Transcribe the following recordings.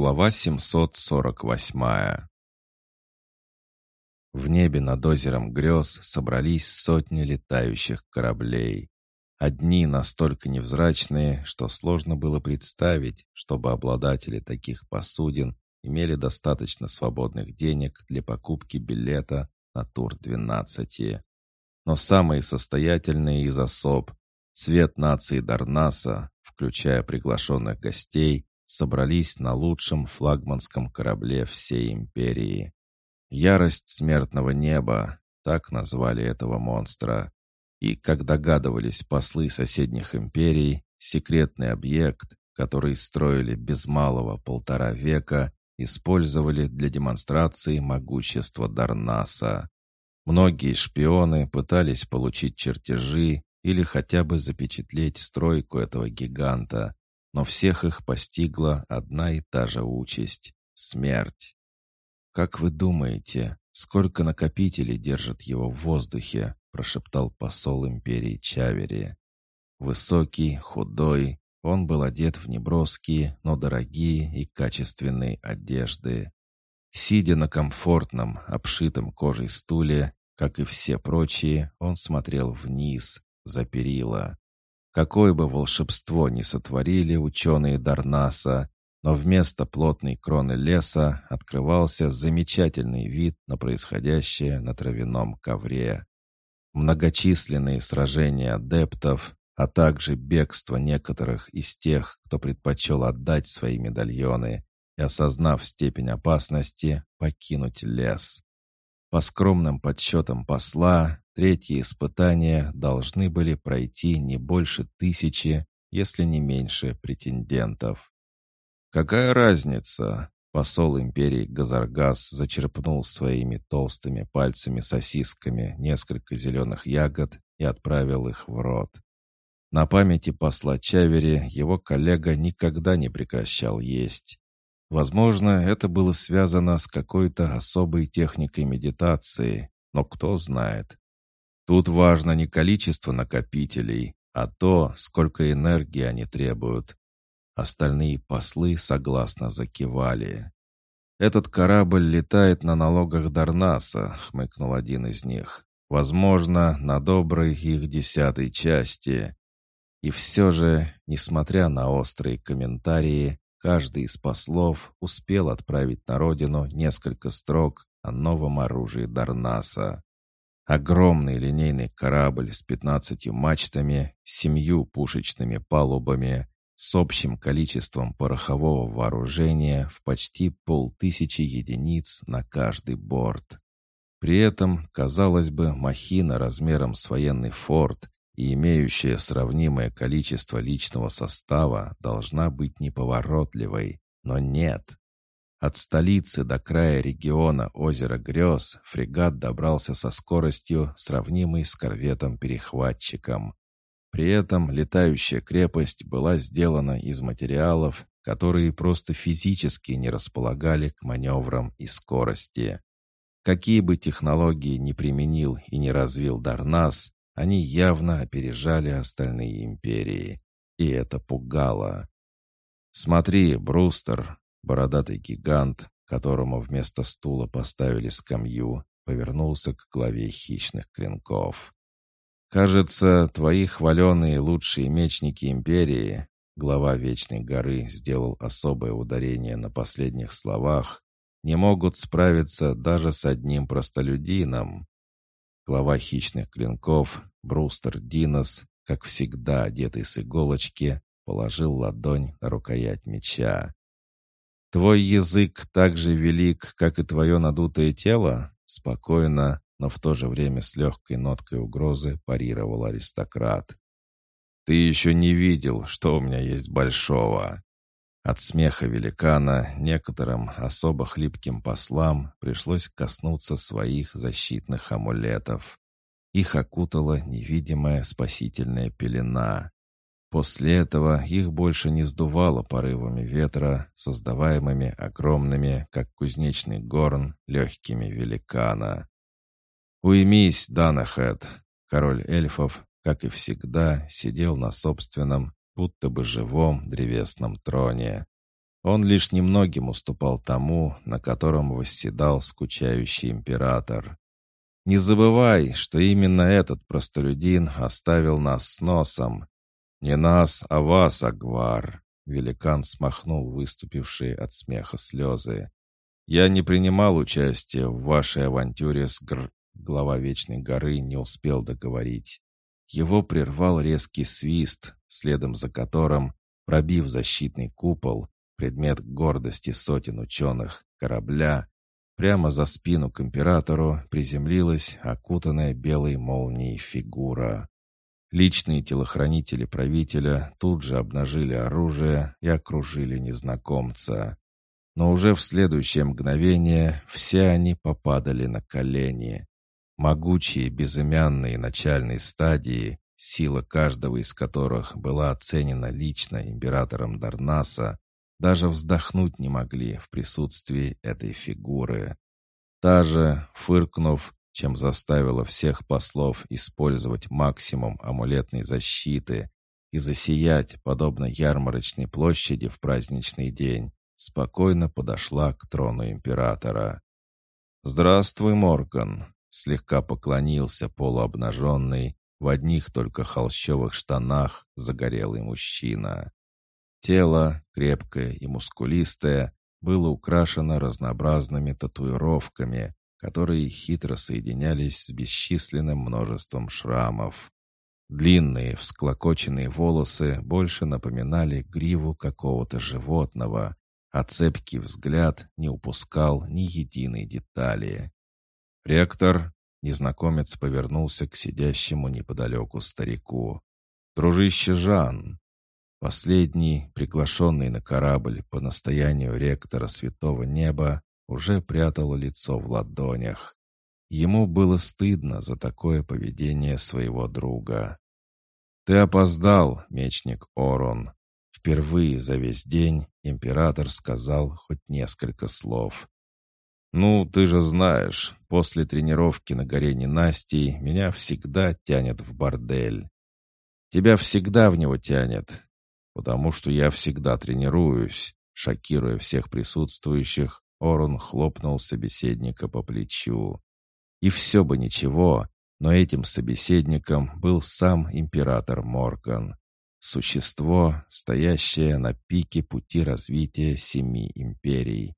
Глава 748 В небе над озером грез собрались сотни летающих кораблей. Одни настолько невзрачные, что сложно было представить, чтобы обладатели таких посудин имели достаточно свободных денег для покупки билета на Тур-12. Но самые состоятельные из особ, цвет нации Дарнаса, включая приглашенных гостей, собрались на лучшем флагманском корабле всей империи. Ярость смертного неба, так назвали этого монстра. И, как догадывались послы соседних империй, секретный объект, который строили без малого полтора века, использовали для демонстрации могущества Дарнаса. Многие шпионы пытались получить чертежи или хотя бы запечатлеть стройку этого гиганта, но всех их постигла одна и та же участь — смерть. «Как вы думаете, сколько накопителей держат его в воздухе?» — прошептал посол империи Чавери. Высокий, худой, он был одет в неброские, но дорогие и качественные одежды. Сидя на комфортном, обшитом кожей стуле, как и все прочие, он смотрел вниз, за перила. Какое бы волшебство ни сотворили ученые Дарнаса, но вместо плотной кроны леса открывался замечательный вид на происходящее на травяном ковре. Многочисленные сражения адептов, а также бегство некоторых из тех, кто предпочел отдать свои медальоны и, осознав степень опасности, покинуть лес. По скромным подсчетам посла, Третьи испытания должны были пройти не больше тысячи, если не меньше претендентов. Какая разница? Посол империи Газаргас зачерпнул своими толстыми пальцами-сосисками несколько зеленых ягод и отправил их в рот. На памяти посла Чавери его коллега никогда не прекращал есть. Возможно, это было связано с какой-то особой техникой медитации, но кто знает. Тут важно не количество накопителей, а то, сколько энергии они требуют. Остальные послы согласно закивали. «Этот корабль летает на налогах Дарнаса», — хмыкнул один из них. «Возможно, на доброй их десятой части». И все же, несмотря на острые комментарии, каждый из послов успел отправить на родину несколько строк о новом оружии Дарнаса. Огромный линейный корабль с пятнадцатью мачтами, семью пушечными палубами, с общим количеством порохового вооружения в почти полтысячи единиц на каждый борт. При этом, казалось бы, махина размером с военный форт и имеющая сравнимое количество личного состава должна быть неповоротливой, но нет. От столицы до края региона озера Грез фрегат добрался со скоростью, сравнимой с корветом-перехватчиком. При этом летающая крепость была сделана из материалов, которые просто физически не располагали к маневрам и скорости. Какие бы технологии ни применил и не развил Дарнас, они явно опережали остальные империи. И это пугало. «Смотри, Брустер, Бородатый гигант, которому вместо стула поставили скамью, повернулся к главе хищных клинков. «Кажется, твои хваленые лучшие мечники империи...» Глава Вечной горы сделал особое ударение на последних словах. «Не могут справиться даже с одним простолюдином». Глава хищных клинков, Брустер Динос, как всегда одетый с иголочки, положил ладонь на рукоять меча. «Твой язык так же велик, как и твое надутое тело?» Спокойно, но в то же время с легкой ноткой угрозы парировал аристократ. «Ты еще не видел, что у меня есть большого». От смеха великана некоторым особо хлипким послам пришлось коснуться своих защитных амулетов. Их окутала невидимая спасительная пелена. После этого их больше не сдувало порывами ветра, создаваемыми огромными, как кузнечный горн, легкими великана. «Уймись, Данахет!» Король эльфов, как и всегда, сидел на собственном, будто бы живом древесном троне. Он лишь немногим уступал тому, на котором восседал скучающий император. Не забывай, что именно этот простолюдин оставил нас с носом. Не нас, а вас, Агвар. Великан смахнул выступившие от смеха слезы. «Я не принимал участия в вашей авантюре с Гр...» Глава Вечной горы не успел договорить. Его прервал резкий свист, следом за которым, пробив защитный купол, предмет гордости сотен ученых, корабля, прямо за спину к императору приземлилась окутанная белой молнией фигура. Личные телохранители правителя тут же обнажили оружие и окружили незнакомца. Но уже в следующее мгновение все они попадали на колени. Могучие безымянные начальные стадии, сила каждого из которых была оценена лично императором Дарнаса, даже вздохнуть не могли в присутствии этой фигуры. Та же, фыркнув, чем заставила всех послов использовать максимум амулетной защиты и засиять, подобно ярмарочной площади в праздничный день, спокойно подошла к трону императора. «Здравствуй, Морган!» — слегка поклонился полуобнаженный, в одних только холщовых штанах загорелый мужчина. Тело, крепкое и мускулистое, было украшено разнообразными татуировками, которые хитро соединялись с бесчисленным множеством шрамов. Длинные, всклокоченные волосы больше напоминали гриву какого-то животного, а цепкий взгляд не упускал ни единой детали. «Ректор!» — незнакомец повернулся к сидящему неподалеку старику. «Дружище Жан!» Последний, приглашенный на корабль по настоянию ректора Святого Неба, уже прятал лицо в ладонях. Ему было стыдно за такое поведение своего друга. «Ты опоздал, мечник Орон». Впервые за весь день император сказал хоть несколько слов. «Ну, ты же знаешь, после тренировки на горе ненастий меня всегда тянет в бордель. Тебя всегда в него тянет, потому что я всегда тренируюсь». Шокируя всех присутствующих, Орон хлопнул собеседника по плечу. И все бы ничего, но этим собеседником был сам император Морган. Существо, стоящее на пике пути развития семи империй.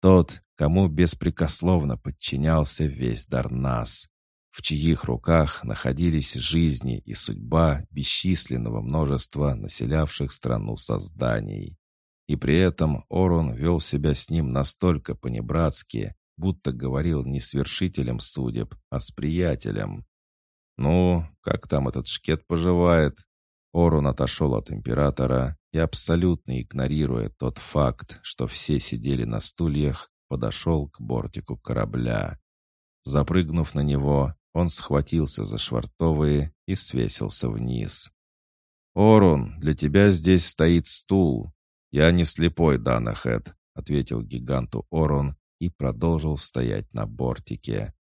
Тот, кому беспрекословно подчинялся весь Дарнас в чьих руках находились жизни и судьба бесчисленного множества населявших страну созданий. И при этом Орон вел себя с ним настолько понебратски, будто говорил не с вершителем судеб, а с приятелем. «Ну, как там этот шкет поживает?» Орон отошел от императора и, абсолютно игнорируя тот факт, что все сидели на стульях, подошел к бортику корабля. Запрыгнув на него, он схватился за швартовые и свесился вниз. «Орун, для тебя здесь стоит стул. Я не слепой, Данахет», — ответил гиганту Орун и продолжил стоять на бортике.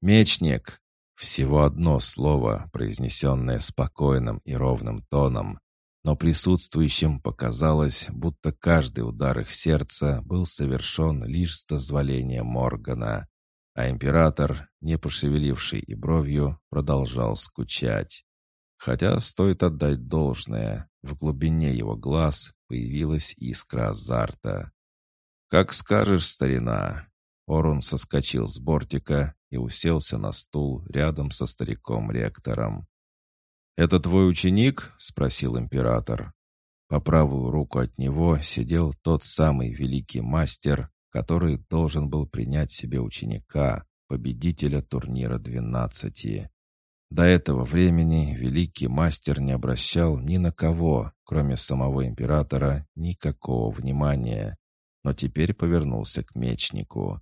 «Мечник!» Всего одно слово, произнесенное спокойным и ровным тоном, но присутствующим показалось, будто каждый удар их сердца был совершен лишь с дозволения Моргана. А император, не пошевеливший и бровью, продолжал скучать. Хотя стоит отдать должное, в глубине его глаз появилась искра азарта. «Как скажешь, старина!» Орун соскочил с бортика и уселся на стул рядом со стариком-ректором. «Это твой ученик?» — спросил император. По правую руку от него сидел тот самый великий мастер, который должен был принять себе ученика, победителя турнира двенадцати. До этого времени великий мастер не обращал ни на кого, кроме самого императора, никакого внимания, но теперь повернулся к мечнику.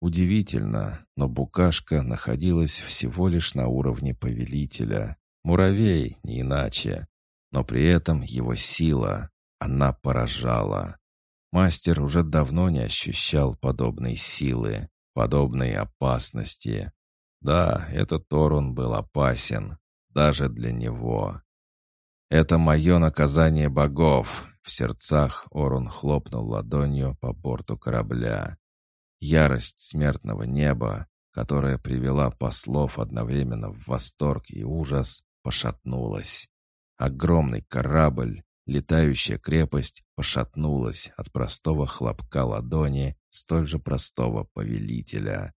Удивительно, но букашка находилась всего лишь на уровне повелителя. Муравей, не иначе. Но при этом его сила, она поражала. Мастер уже давно не ощущал подобной силы, подобной опасности. Да, этот Торун был опасен, даже для него. «Это мое наказание богов!» В сердцах Орун хлопнул ладонью по борту корабля. Ярость смертного неба, которая привела послов одновременно в восторг и ужас, пошатнулась. Огромный корабль, летающая крепость, пошатнулась от простого хлопка ладони столь же простого повелителя.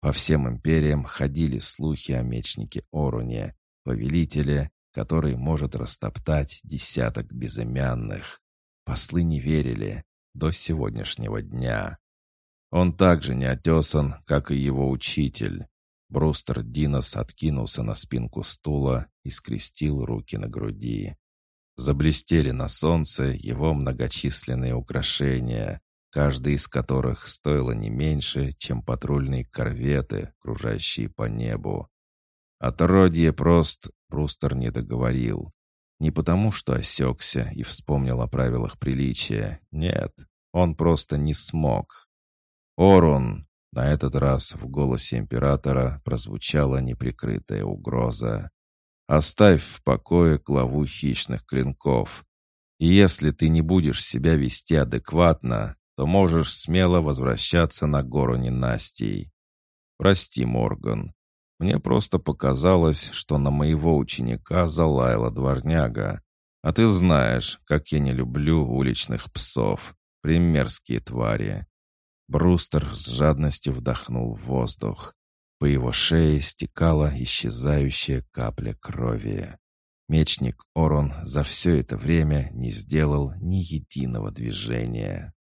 По всем империям ходили слухи о мечнике Оруне, повелителе, который может растоптать десяток безымянных. Послы не верили до сегодняшнего дня. Он также не отесан, как и его учитель. Брустер Динос откинулся на спинку стула и скрестил руки на груди. Заблестели на солнце его многочисленные украшения, каждый из которых стоило не меньше, чем патрульные корветы, кружащие по небу. Отродье прост Брустер не договорил. Не потому, что осекся и вспомнил о правилах приличия. Нет, он просто не смог. «Орун!» На этот раз в голосе императора прозвучала неприкрытая угроза. «Оставь в покое главу хищных клинков. И если ты не будешь себя вести адекватно, то можешь смело возвращаться на гору ненастий. Прости, Морган, мне просто показалось, что на моего ученика залаяла дворняга. А ты знаешь, как я не люблю уличных псов. Примерские твари. Брустер с жадностью вдохнул воздух. По его шее стекала исчезающая капля крови. Мечник Орон за все это время не сделал ни единого движения.